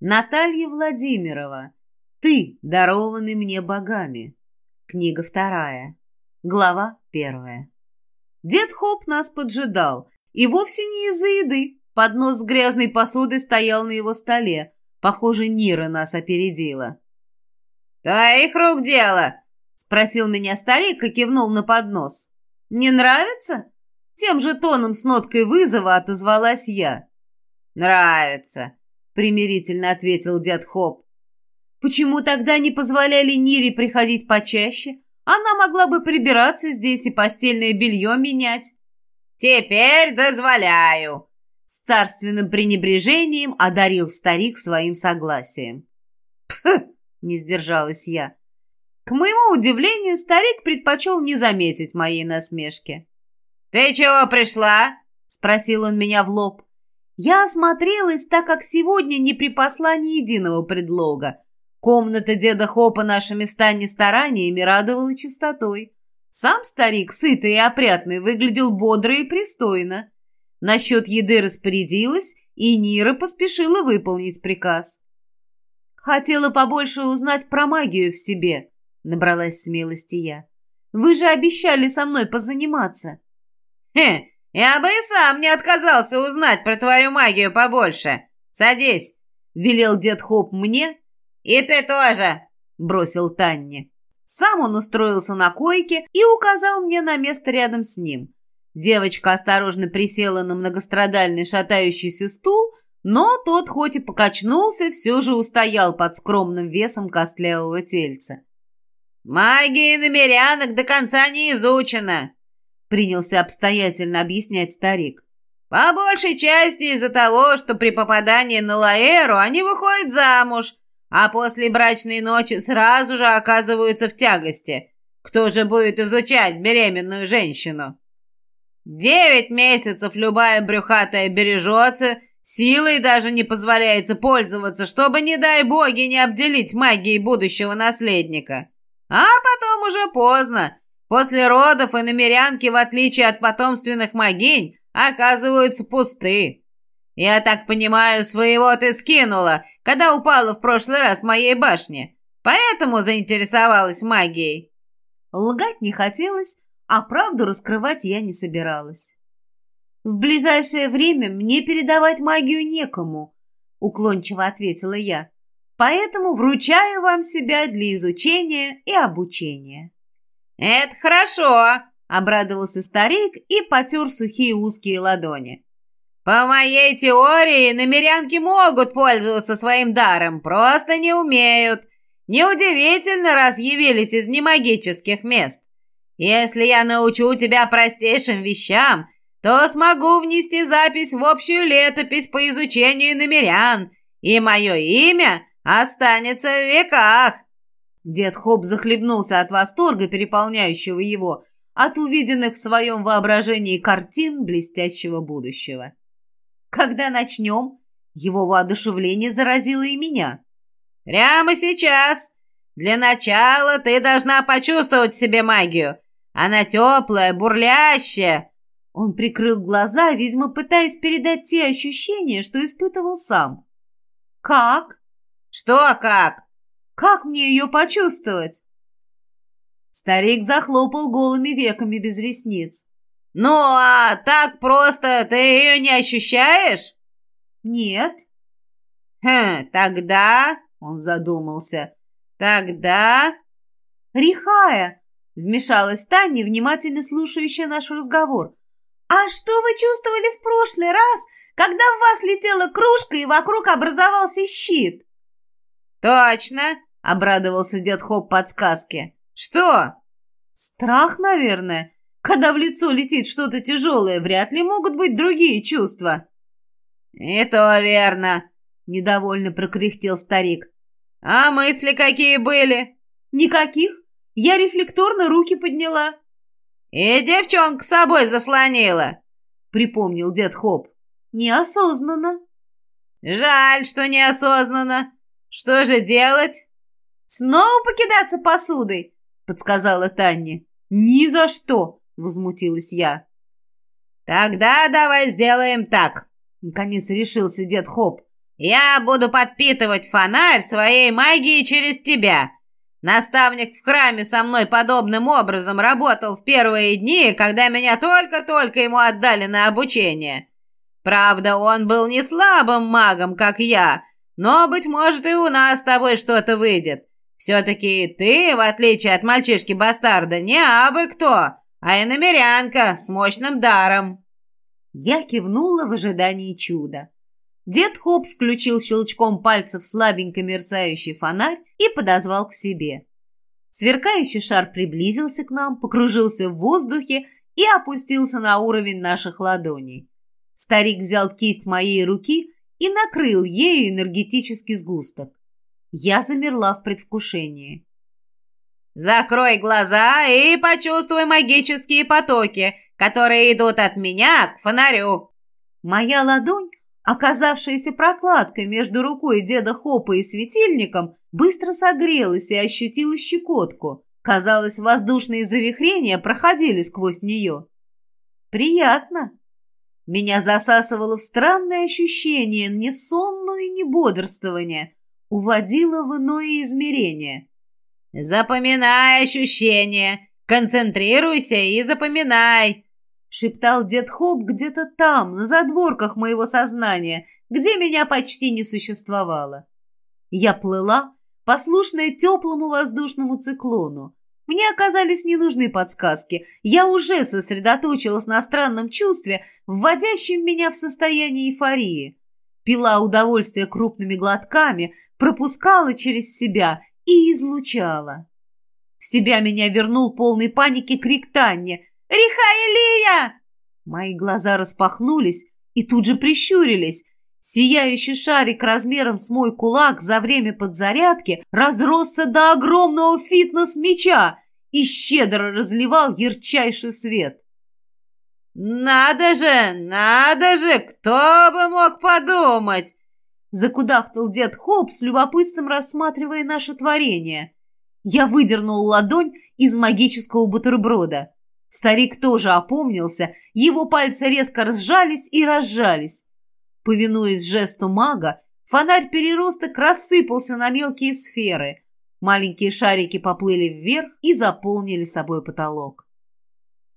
Наталья Владимирова. Ты, дарованный мне богами. Книга вторая. Глава первая. Дед Хоп нас поджидал. И вовсе не из-за еды. Поднос с грязной посудой стоял на его столе. Похоже, Нира нас опередила. «Твоих рук дело!» — спросил меня старик и кивнул на поднос. «Не нравится?» Тем же тоном с ноткой вызова отозвалась я. «Нравится», — примирительно ответил дед Хоп. «Почему тогда не позволяли Нире приходить почаще? Она могла бы прибираться здесь и постельное белье менять». «Теперь дозволяю», — с царственным пренебрежением одарил старик своим согласием. «Пф!» — не сдержалась я. К моему удивлению, старик предпочел не заметить моей насмешки. «Ты чего пришла?» — спросил он меня в лоб. Я осмотрелась, так как сегодня не припасла ни единого предлога. Комната деда Хопа нашими станни стараниями радовала чистотой. Сам старик, сытый и опрятный, выглядел бодро и пристойно. Насчет еды распорядилась, и Нира поспешила выполнить приказ. «Хотела побольше узнать про магию в себе», — набралась смелости я. «Вы же обещали со мной позаниматься». «Хе, я бы и сам не отказался узнать про твою магию побольше. Садись», — велел дед Хоп мне. «И ты тоже», — бросил Танне. Сам он устроился на койке и указал мне на место рядом с ним. Девочка осторожно присела на многострадальный шатающийся стул, но тот, хоть и покачнулся, все же устоял под скромным весом костлявого тельца. «Магия намерянок до конца не изучена», принялся обстоятельно объяснять старик. «По большей части из-за того, что при попадании на Лаэру они выходят замуж, а после брачной ночи сразу же оказываются в тягости. Кто же будет изучать беременную женщину? Девять месяцев любая брюхатая бережется, силой даже не позволяется пользоваться, чтобы, не дай боги, не обделить магией будущего наследника. А потом уже поздно, После родов и намерянки, в отличие от потомственных могинь, оказываются пусты. Я так понимаю, своего ты скинула, когда упала в прошлый раз в моей башне. Поэтому заинтересовалась магией. Лгать не хотелось, а правду раскрывать я не собиралась. В ближайшее время мне передавать магию некому, уклончиво ответила я. Поэтому вручаю вам себя для изучения и обучения. «Это хорошо!» — обрадовался старик и потер сухие узкие ладони. «По моей теории, намерянки могут пользоваться своим даром, просто не умеют. Неудивительно, раз явились из немагических мест. Если я научу тебя простейшим вещам, то смогу внести запись в общую летопись по изучению намерян, и мое имя останется в веках». Дед Хоп захлебнулся от восторга, переполняющего его, от увиденных в своем воображении картин блестящего будущего. «Когда начнем?» Его воодушевление заразило и меня. «Прямо сейчас! Для начала ты должна почувствовать в себе магию. Она теплая, бурлящая!» Он прикрыл глаза, видимо, пытаясь передать те ощущения, что испытывал сам. «Как?» «Что как?» Как мне ее почувствовать?» Старик захлопал голыми веками без ресниц. «Ну, а так просто ты ее не ощущаешь?» «Нет». «Хм, тогда...» — он задумался. «Тогда...» «Рихая!» — вмешалась Таня, внимательно слушающая наш разговор. «А что вы чувствовали в прошлый раз, когда в вас летела кружка и вокруг образовался щит?» «Точно!» Обрадовался дед Хоп подсказке. «Что?» «Страх, наверное. Когда в лицо летит что-то тяжелое, вряд ли могут быть другие чувства». «И то верно», — недовольно прокряхтел старик. «А мысли какие были?» «Никаких. Я рефлекторно руки подняла». «И девчонка с собой заслонила», — припомнил дед Хоп. «Неосознанно». «Жаль, что неосознанно. Что же делать?» «Снова покидаться посудой?» — подсказала Таня. «Ни за что!» — возмутилась я. «Тогда давай сделаем так!» — наконец решился дед Хоп. Я буду подпитывать фонарь своей магией через тебя. Наставник в храме со мной подобным образом работал в первые дни, когда меня только-только ему отдали на обучение. Правда, он был не слабым магом, как я, но, быть может, и у нас с тобой что-то выйдет. Все-таки ты, в отличие от мальчишки-бастарда, не абы кто, а иномерянка с мощным даром». Я кивнула в ожидании чуда. Дед Хоп включил щелчком пальцев слабенько мерцающий фонарь и подозвал к себе. Сверкающий шар приблизился к нам, покружился в воздухе и опустился на уровень наших ладоней. Старик взял кисть моей руки и накрыл ею энергетический сгусток. Я замерла в предвкушении. «Закрой глаза и почувствуй магические потоки, которые идут от меня к фонарю». Моя ладонь оказавшаяся прокладкой между рукой деда Хопа и светильником, быстро согрелась и ощутила щекотку. Казалось, воздушные завихрения проходили сквозь нее. Приятно. Меня засасывало в странное ощущение, не сонное и не бодрствование, уводило в иное измерение. «Запоминай ощущения, концентрируйся и запоминай», шептал дед Хоп где-то там, на задворках моего сознания, где меня почти не существовало. Я плыла, послушная теплому воздушному циклону. Мне оказались не нужны подсказки. Я уже сосредоточилась на странном чувстве, вводящем меня в состояние эйфории. Пила удовольствие крупными глотками, пропускала через себя и излучала. В себя меня вернул полный паники крик Танни – Рихаэлия!» Мои глаза распахнулись и тут же прищурились. Сияющий шарик размером с мой кулак за время подзарядки разросся до огромного фитнес-мяча и щедро разливал ярчайший свет. «Надо же, надо же, кто бы мог подумать!» Закудахтал дед Хоп с любопытством рассматривая наше творение. Я выдернул ладонь из магического бутерброда. Старик тоже опомнился, его пальцы резко разжались и разжались. Повинуясь жесту мага, фонарь-переросток рассыпался на мелкие сферы. Маленькие шарики поплыли вверх и заполнили собой потолок.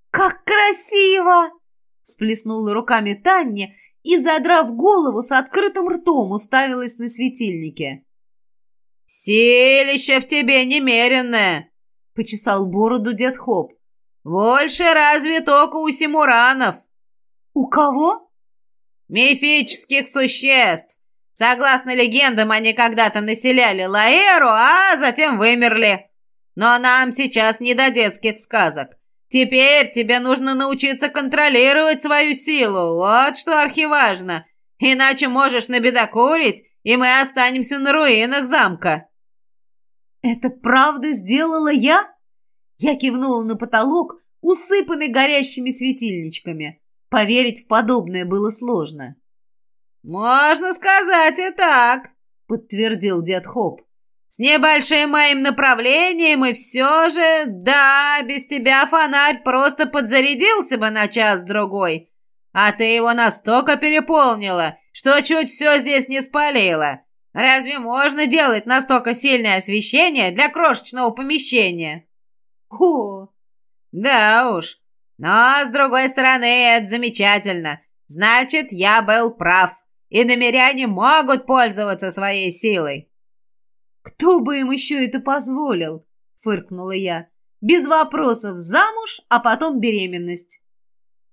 «Как красиво!» – сплеснула руками Таня и, задрав голову, с открытым ртом уставилась на светильнике. «Силище в тебе немеренное!» – почесал бороду дед Хоп. «Больше разве только у симуранов». «У кого?» «Мифических существ. Согласно легендам, они когда-то населяли Лаэру, а затем вымерли. Но нам сейчас не до детских сказок. Теперь тебе нужно научиться контролировать свою силу. Вот что архиважно. Иначе можешь набедокурить, и мы останемся на руинах замка». «Это правда сделала я?» Я кивнула на потолок, усыпанный горящими светильничками. Поверить в подобное было сложно. «Можно сказать и так», — подтвердил дед Хоп. «С небольшим моим направлением и все же, да, без тебя фонарь просто подзарядился бы на час-другой, а ты его настолько переполнила, что чуть все здесь не спалила. Разве можно делать настолько сильное освещение для крошечного помещения?» «О!» «Да уж. Но, с другой стороны, это замечательно. Значит, я был прав. И намеряне могут пользоваться своей силой». «Кто бы им еще это позволил?» — фыркнула я. «Без вопросов замуж, а потом беременность».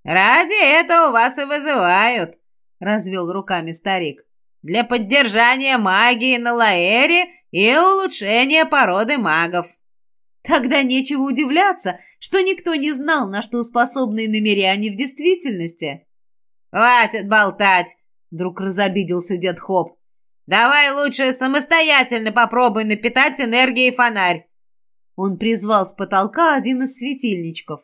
«Ради этого вас и вызывают», — развел руками старик. «Для поддержания магии на Лаэре и улучшения породы магов». Тогда нечего удивляться, что никто не знал, на что способны намеряне в действительности. «Хватит болтать!» — вдруг разобиделся дед Хоп. «Давай лучше самостоятельно попробуй напитать энергией фонарь!» Он призвал с потолка один из светильничков.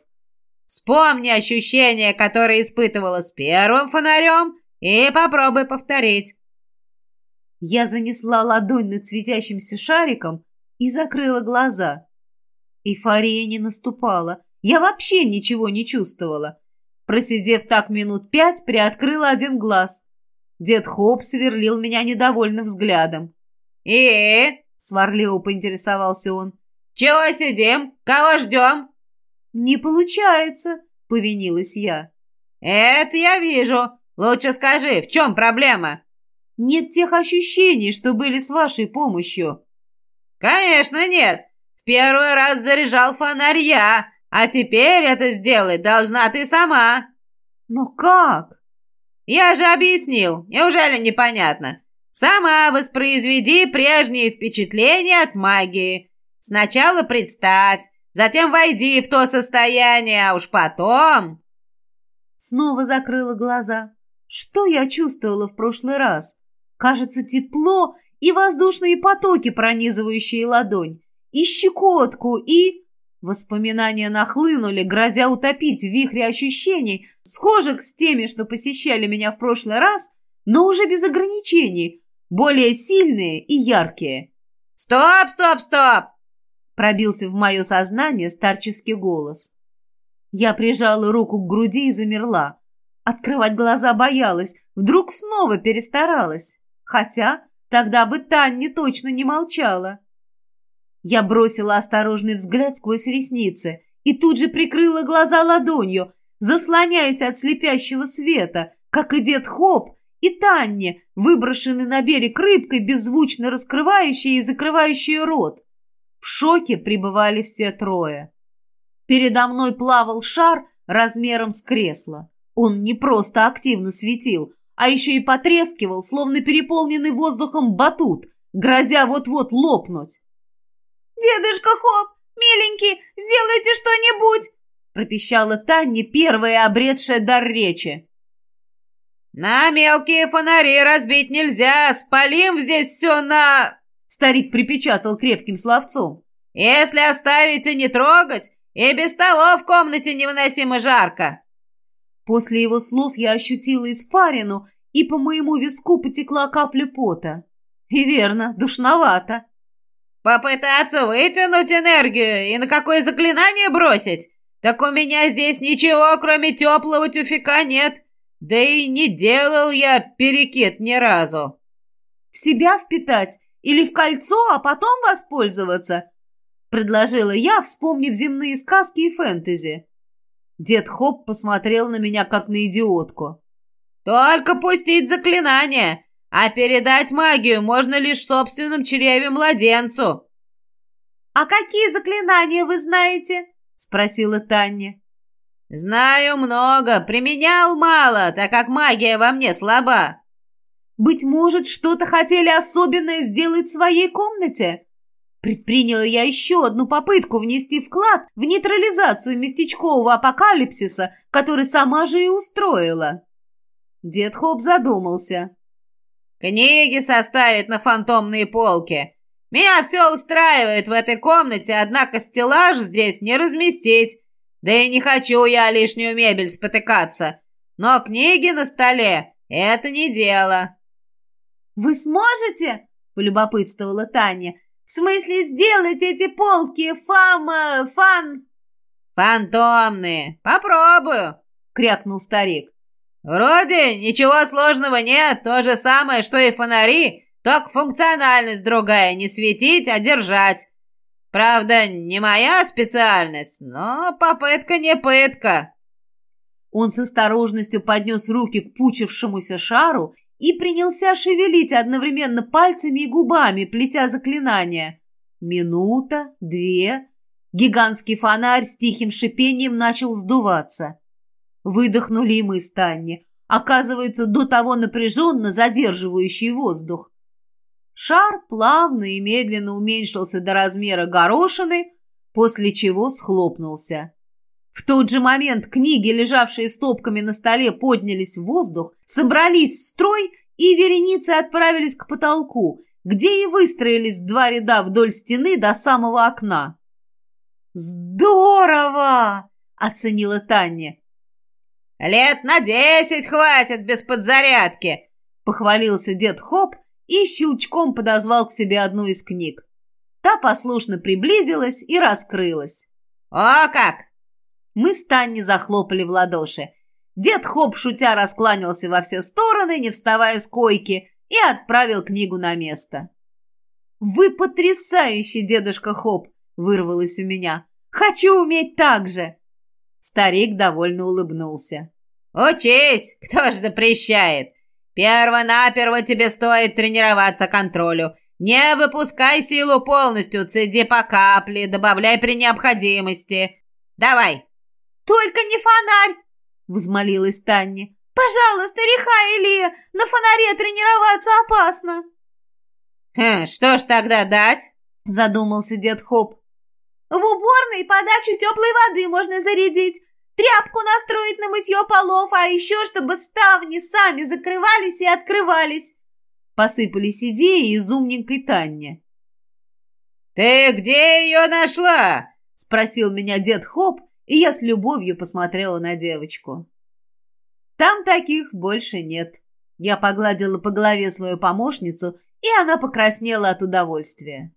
«Вспомни ощущения, которые испытывала с первым фонарем, и попробуй повторить!» Я занесла ладонь над светящимся шариком и закрыла глаза. Эйфория не наступала. Я вообще ничего не чувствовала. Просидев так минут пять, приоткрыла один глаз. Дед Хоп сверлил меня недовольным взглядом. «И?» — сварливо поинтересовался он. «Чего сидим? Кого ждем?» «Не получается», — повинилась я. «Это я вижу. Лучше скажи, в чем проблема?» «Нет тех ощущений, что были с вашей помощью». «Конечно нет. В первый раз заряжал фонарь я, а теперь это сделать должна ты сама». «Но как?» «Я же объяснил. Неужели непонятно? Сама воспроизведи прежние впечатления от магии. Сначала представь, затем войди в то состояние, а уж потом...» Снова закрыла глаза. Что я чувствовала в прошлый раз? Кажется, тепло и воздушные потоки, пронизывающие ладонь, и щекотку, и... Воспоминания нахлынули, грозя утопить в вихре ощущений, схожих с теми, что посещали меня в прошлый раз, но уже без ограничений, более сильные и яркие. «Стоп, стоп, стоп!» Пробился в мое сознание старческий голос. Я прижала руку к груди и замерла. Открывать глаза боялась, вдруг снова перестаралась. Хотя тогда бы Таня точно не молчала. Я бросила осторожный взгляд сквозь ресницы и тут же прикрыла глаза ладонью, заслоняясь от слепящего света, как и дед Хоп и Танне, выброшенный на берег рыбкой, беззвучно раскрывающей и закрывающей рот. В шоке пребывали все трое. Передо мной плавал шар размером с кресло. Он не просто активно светил, а еще и потрескивал, словно переполненный воздухом батут, грозя вот-вот лопнуть. «Дедушка Хоп, миленький, сделайте что-нибудь!» пропищала Таня, первая обретшая дар речи. «На мелкие фонари разбить нельзя, спалим здесь все на...» Старик припечатал крепким словцом. «Если оставите не трогать, и без того в комнате невыносимо жарко». После его слов я ощутила испарину, и по моему виску потекла капля пота. И верно, душновато. «Попытаться вытянуть энергию и на какое заклинание бросить? Так у меня здесь ничего, кроме теплого тюфика, нет. Да и не делал я перекид ни разу». «В себя впитать или в кольцо, а потом воспользоваться?» предложила я, вспомнив земные сказки и фэнтези. Дед Хоп посмотрел на меня, как на идиотку. «Только пустить заклинание, а передать магию можно лишь в собственном чреве младенцу». «А какие заклинания вы знаете?» — спросила Таня. «Знаю много, применял мало, так как магия во мне слаба». «Быть может, что-то хотели особенное сделать в своей комнате?» Предприняла я еще одну попытку внести вклад в нейтрализацию местечкового апокалипсиса, который сама же и устроила. Дед Хоп задумался. «Книги составить на фантомные полки. Меня все устраивает в этой комнате, однако стеллаж здесь не разместить. Да и не хочу я лишнюю мебель спотыкаться. Но книги на столе — это не дело». «Вы сможете?» — полюбопытствовала Таня. В смысле сделать эти полки фам... Э, фан...» «Фантомные. Попробую», — крякнул старик. «Вроде ничего сложного нет, то же самое, что и фонари, только функциональность другая, не светить, а держать. Правда, не моя специальность, но попытка не пытка». Он с осторожностью поднес руки к пучившемуся шару и принялся шевелить одновременно пальцами и губами, плетя заклинания. Минута, две. Гигантский фонарь с тихим шипением начал сдуваться. Выдохнули и мы с Танни, оказывается, до того напряженно задерживающий воздух. Шар плавно и медленно уменьшился до размера горошины, после чего схлопнулся. В тот же момент книги, лежавшие стопками на столе, поднялись в воздух, собрались в строй и вереницы отправились к потолку, где и выстроились два ряда вдоль стены до самого окна. «Здорово!» — оценила Таня. «Лет на десять хватит без подзарядки!» — похвалился дед Хоп и щелчком подозвал к себе одну из книг. Та послушно приблизилась и раскрылась. «О как! Мы с Таней захлопали в ладоши. Дед Хоп, шутя, раскланялся во все стороны, не вставая с койки, и отправил книгу на место. «Вы потрясающий, дедушка Хоп!» — вырвалось у меня. «Хочу уметь так же!» Старик довольно улыбнулся. «Учись! Кто ж запрещает? Перво-наперво тебе стоит тренироваться контролю. Не выпускай силу полностью, цеди по капле, добавляй при необходимости. Давай!» «Только не фонарь!» — взмолилась Таня. «Пожалуйста, Реха Илия, на фонаре тренироваться опасно!» «Хм, что ж тогда дать?» — задумался дед Хоп. «В уборной подачу теплой воды можно зарядить, тряпку настроить на мытье полов, а еще чтобы ставни сами закрывались и открывались!» Посыпались идеи из умненькой Тани. «Ты где ее нашла?» — спросил меня дед Хоп, и я с любовью посмотрела на девочку. Там таких больше нет. Я погладила по голове свою помощницу, и она покраснела от удовольствия.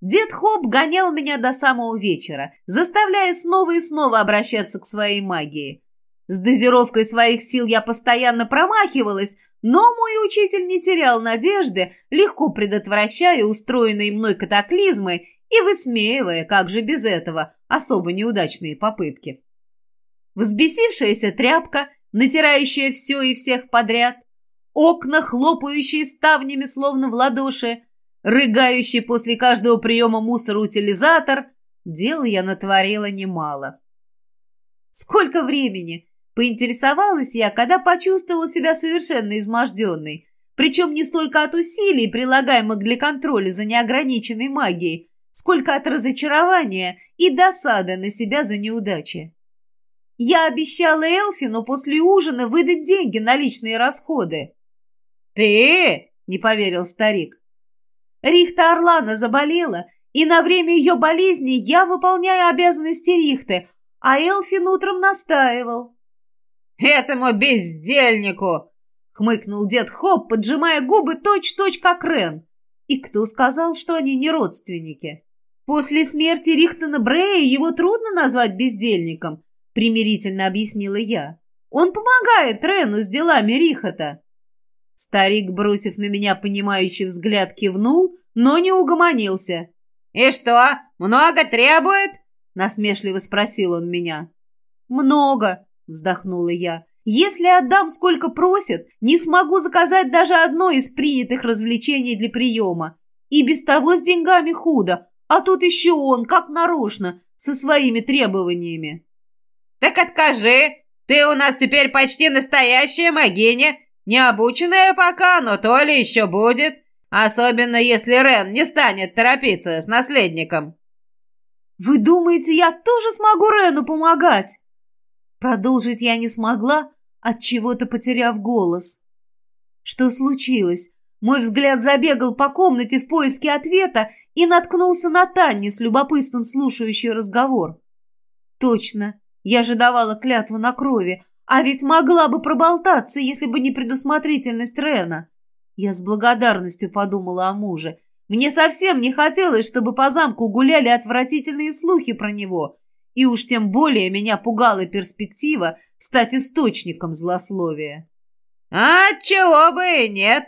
Дед Хоп гонял меня до самого вечера, заставляя снова и снова обращаться к своей магии. С дозировкой своих сил я постоянно промахивалась, но мой учитель не терял надежды, легко предотвращая устроенные мной катаклизмы и высмеивая, как же без этого, особо неудачные попытки. Взбесившаяся тряпка, натирающая все и всех подряд, окна, хлопающие ставнями, словно в ладоши, рыгающий после каждого приема мусора утилизатор, дел я натворила немало. Сколько времени? Поинтересовалась я, когда почувствовала себя совершенно изможденной, причем не столько от усилий, прилагаемых для контроля за неограниченной магией, сколько от разочарования и досады на себя за неудачи. Я обещала Элфину после ужина выдать деньги на личные расходы. «Ты?» — не поверил старик. Рихта Орлана заболела, и на время ее болезни я выполняю обязанности Рихты, а Элфин утром настаивал. «Этому бездельнику!» — хмыкнул дед Хоп, поджимая губы точь-точь, как Рен. И кто сказал, что они не родственники? После смерти Рихтона Брея его трудно назвать бездельником, примирительно объяснила я. Он помогает Рену с делами Рихота. Старик, бросив на меня понимающий взгляд, кивнул, но не угомонился. «И что, много требует?» — насмешливо спросил он меня. «Много», — вздохнула я. Если отдам, сколько просят, не смогу заказать даже одно из принятых развлечений для приема. И без того с деньгами худо, а тут еще он, как нарочно, со своими требованиями. Так откажи, ты у нас теперь почти настоящая могиня, не обученная пока, но то ли еще будет, особенно если Рен не станет торопиться с наследником. Вы думаете, я тоже смогу Рену помогать? Продолжить я не смогла, от чего-то потеряв голос. Что случилось? Мой взгляд забегал по комнате в поиске ответа и наткнулся на Танни с любопытством слушающий разговор. Точно, я же давала клятву на крови, а ведь могла бы проболтаться, если бы не предусмотрительность Рена. Я с благодарностью подумала о муже. Мне совсем не хотелось, чтобы по замку гуляли отвратительные слухи про него, и уж тем более меня пугала перспектива стать источником злословия. «А чего бы и нет!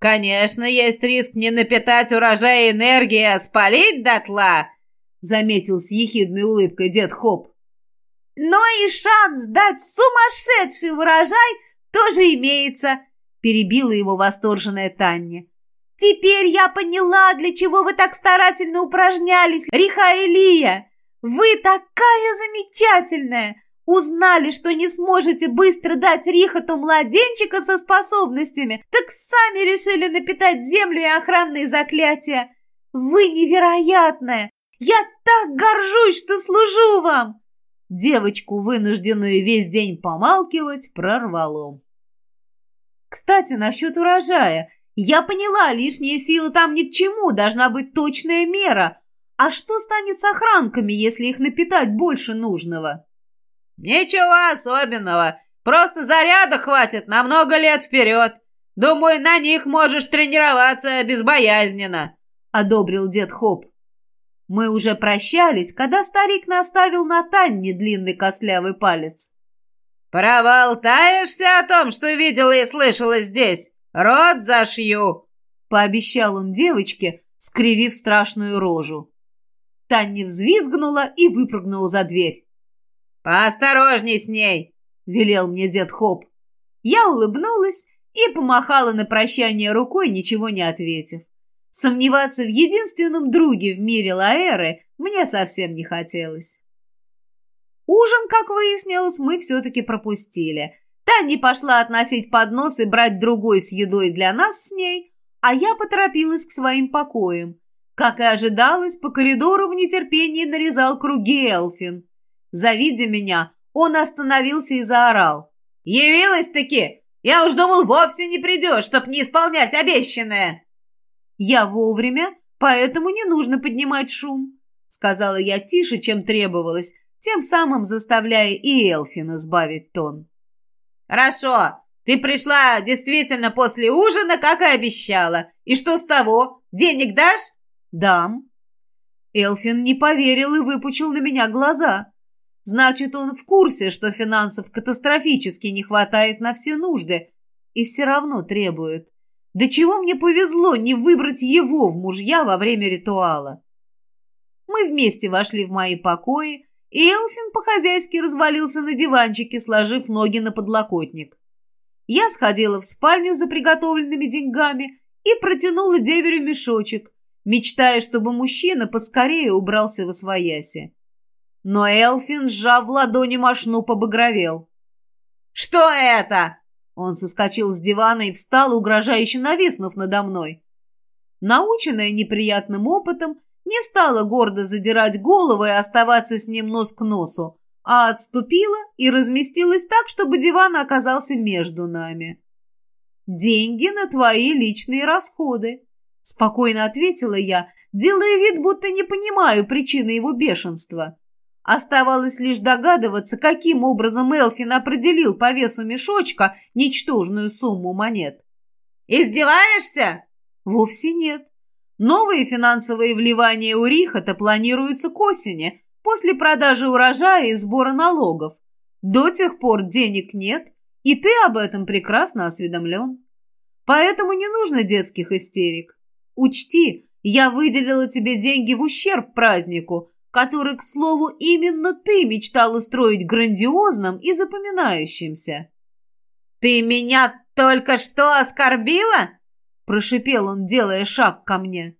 Конечно, есть риск не напитать урожай энергии, а спалить дотла!» заметил с ехидной улыбкой дед Хоп. «Но и шанс дать сумасшедший урожай тоже имеется!» перебила его восторженная Таня. «Теперь я поняла, для чего вы так старательно упражнялись, Риха Илия!» Вы такая замечательная! Узнали, что не сможете быстро дать Рихоту младенчика со способностями, так сами решили напитать землю и охранные заклятия. Вы невероятная! Я так горжусь, что служу вам!» Девочку, вынужденную весь день помалкивать, прорвало. Кстати, насчет урожая. Я поняла, лишняя сила там ни к чему, должна быть точная мера – а что станет с охранками, если их напитать больше нужного? Ничего особенного. Просто заряда хватит на много лет вперед. Думаю, на них можешь тренироваться безбоязненно, одобрил дед Хоп. Мы уже прощались, когда старик наставил на Танне длинный костлявый палец. «Проболтаешься о том, что видела и слышала здесь? Рот зашью!» Пообещал он девочке, скривив страшную рожу. Таня взвизгнула и выпрыгнула за дверь. «Поосторожней с ней!» — велел мне дед Хоп. Я улыбнулась и помахала на прощание рукой, ничего не ответив. Сомневаться в единственном друге в мире Лаэры мне совсем не хотелось. Ужин, как выяснилось, мы все-таки пропустили. Таня пошла относить поднос и брать другой с едой для нас с ней, а я поторопилась к своим покоям. Как и ожидалось, по коридору в нетерпении нарезал круги Элфин. Завидя меня, он остановился и заорал. «Явилась-таки! Я уж думал, вовсе не придешь, чтоб не исполнять обещанное!» «Я вовремя, поэтому не нужно поднимать шум», — сказала я тише, чем требовалось, тем самым заставляя и Элфина сбавить тон. «Хорошо, ты пришла действительно после ужина, как и обещала. И что с того? Денег дашь?» «Дам». Элфин не поверил и выпучил на меня глаза. Значит, он в курсе, что финансов катастрофически не хватает на все нужды, и все равно требует. До чего мне повезло не выбрать его в мужья во время ритуала. Мы вместе вошли в мои покои, и Элфин по-хозяйски развалился на диванчике, сложив ноги на подлокотник. Я сходила в спальню за приготовленными деньгами и протянула деверю мешочек, мечтая, чтобы мужчина поскорее убрался во свояси. Но Элфин, сжав ладони мошну, побагровел. «Что это?» Он соскочил с дивана и встал, угрожающе нависнув надо мной. Наученная неприятным опытом, не стала гордо задирать голову и оставаться с ним нос к носу, а отступила и разместилась так, чтобы диван оказался между нами. «Деньги на твои личные расходы», — спокойно ответила я, делая вид, будто не понимаю причины его бешенства. Оставалось лишь догадываться, каким образом Элфин определил по весу мешочка ничтожную сумму монет. «Издеваешься?» «Вовсе нет. Новые финансовые вливания у Рихота планируются к осени, после продажи урожая и сбора налогов. До тех пор денег нет, и ты об этом прекрасно осведомлен. Поэтому не нужно детских истерик. Учти, я выделила тебе деньги в ущерб празднику, который, к слову, именно ты мечтал устроить грандиозным и запоминающимся. «Ты меня только что оскорбила?» Прошипел он, делая шаг ко мне.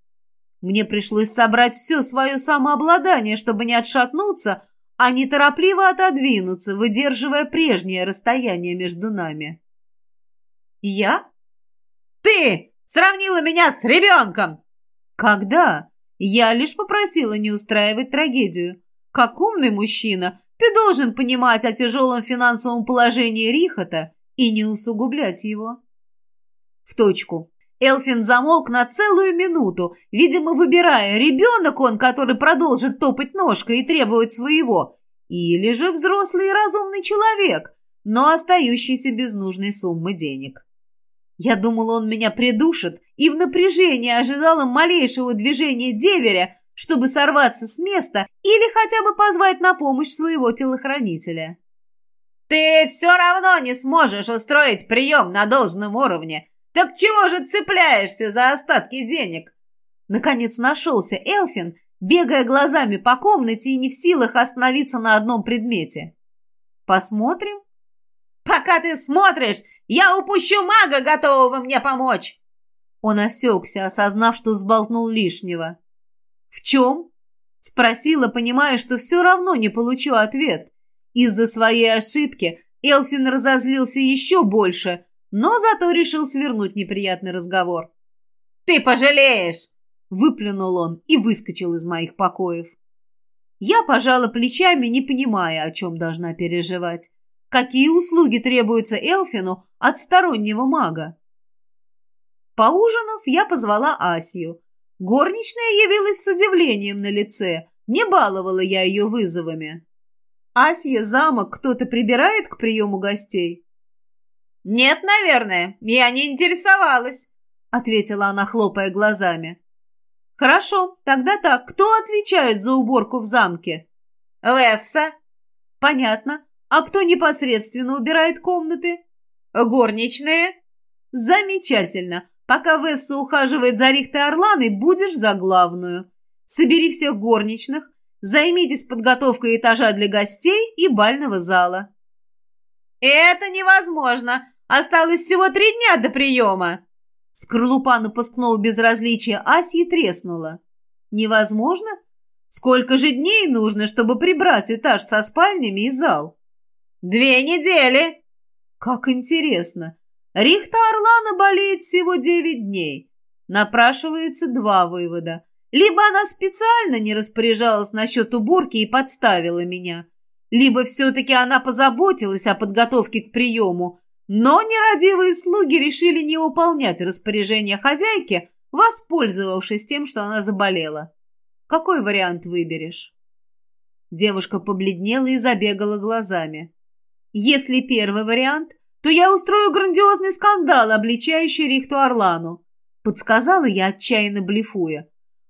Мне пришлось собрать все свое самообладание, чтобы не отшатнуться, а неторопливо отодвинуться, выдерживая прежнее расстояние между нами. «Я? Ты сравнила меня с ребенком!» «Когда? Я лишь попросила не устраивать трагедию. Как умный мужчина, ты должен понимать о тяжелом финансовом положении Рихота и не усугублять его». В точку. Элфин замолк на целую минуту, видимо, выбирая, ребенок он, который продолжит топать ножкой и требовать своего, или же взрослый и разумный человек, но остающийся без нужной суммы денег. Я думал, он меня придушит, и в напряжении ожидала малейшего движения деверя, чтобы сорваться с места или хотя бы позвать на помощь своего телохранителя. «Ты все равно не сможешь устроить прием на должном уровне», «Так чего же цепляешься за остатки денег?» Наконец нашелся Элфин, бегая глазами по комнате и не в силах остановиться на одном предмете. «Посмотрим?» «Пока ты смотришь, я упущу мага, готового мне помочь!» Он осекся, осознав, что сболтнул лишнего. «В чем?» Спросила, понимая, что все равно не получу ответ. Из-за своей ошибки Элфин разозлился еще больше, но зато решил свернуть неприятный разговор. «Ты пожалеешь!» – выплюнул он и выскочил из моих покоев. Я пожала плечами, не понимая, о чем должна переживать. Какие услуги требуются Элфину от стороннего мага? Поужинав, я позвала Асию. Горничная явилась с удивлением на лице. Не баловала я ее вызовами. «Асия, замок кто-то прибирает к приему гостей?» «Нет, наверное, я не интересовалась», — ответила она, хлопая глазами. «Хорошо, тогда так. Кто отвечает за уборку в замке?» «Лесса». «Понятно. А кто непосредственно убирает комнаты? Горничные. Замечательно. Пока Весса ухаживает за Рихтой Орланой, будешь за главную. Собери всех горничных, займитесь подготовкой этажа для гостей и бального зала. Это невозможно. Осталось всего три дня до приема. Скорлупа напускного безразличия Асьи треснула. Невозможно? Сколько же дней нужно, чтобы прибрать этаж со спальнями и зал? Две недели. Как интересно. Рихта Орлана болеет всего девять дней. Напрашивается два вывода. Либо она специально не распоряжалась насчет уборки и подставила меня, либо все-таки она позаботилась о подготовке к приему, но нерадивые слуги решили не выполнять распоряжение хозяйки, воспользовавшись тем, что она заболела. Какой вариант выберешь? Девушка побледнела и забегала глазами. Если первый вариант, то я устрою грандиозный скандал, обличающий Рихту Орлану. Подсказала я, отчаянно блефуя.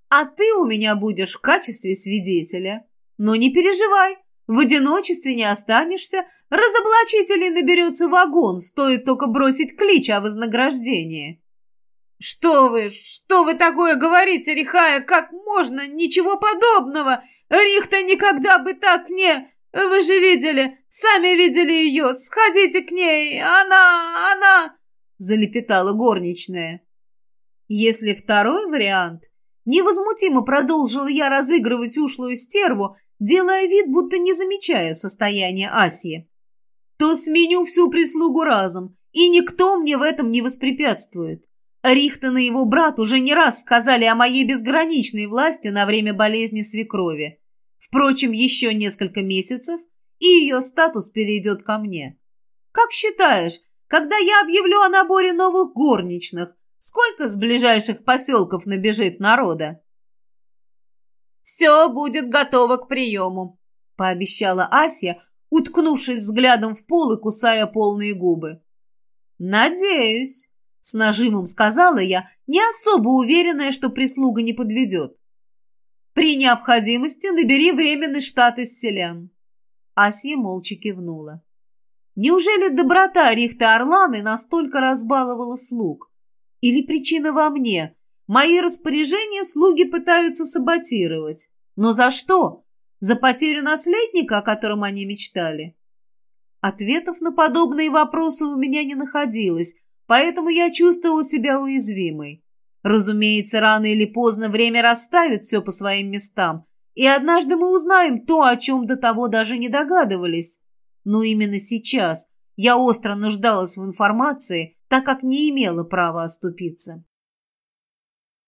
А ты у меня будешь в качестве свидетеля. Но не переживай, в одиночестве не останешься, разоблачителей наберется вагон, стоит только бросить клич о вознаграждении. «Что вы, что вы такое говорите, Рихая? Как можно? Ничего подобного! Рихта никогда бы так не... Вы же видели, сами видели ее, сходите к ней, она, она...» Залепетала горничная. Если второй вариант, невозмутимо продолжила я разыгрывать ушлую стерву, делая вид, будто не замечаю состояние Асии, то сменю всю прислугу разом, и никто мне в этом не воспрепятствует. Рихтон и его брат уже не раз сказали о моей безграничной власти на время болезни свекрови. Впрочем, еще несколько месяцев, и ее статус перейдет ко мне. Как считаешь, когда я объявлю о наборе новых горничных, сколько с ближайших поселков набежит народа? «Все будет готово к приему», — пообещала Ася, уткнувшись взглядом в пол и кусая полные губы. «Надеюсь», — с нажимом сказала я, не особо уверенная, что прислуга не подведет. «При необходимости набери временный штат из селян». Асия молча кивнула. Неужели доброта Рихта Орланы настолько разбаловала слуг? Или причина во мне, Мои распоряжения слуги пытаются саботировать. Но за что? За потерю наследника, о котором они мечтали? Ответов на подобные вопросы у меня не находилось, поэтому я чувствовала себя уязвимой. Разумеется, рано или поздно время расставит все по своим местам, и однажды мы узнаем то, о чем до того даже не догадывались. Но именно сейчас я остро нуждалась в информации, так как не имела права оступиться.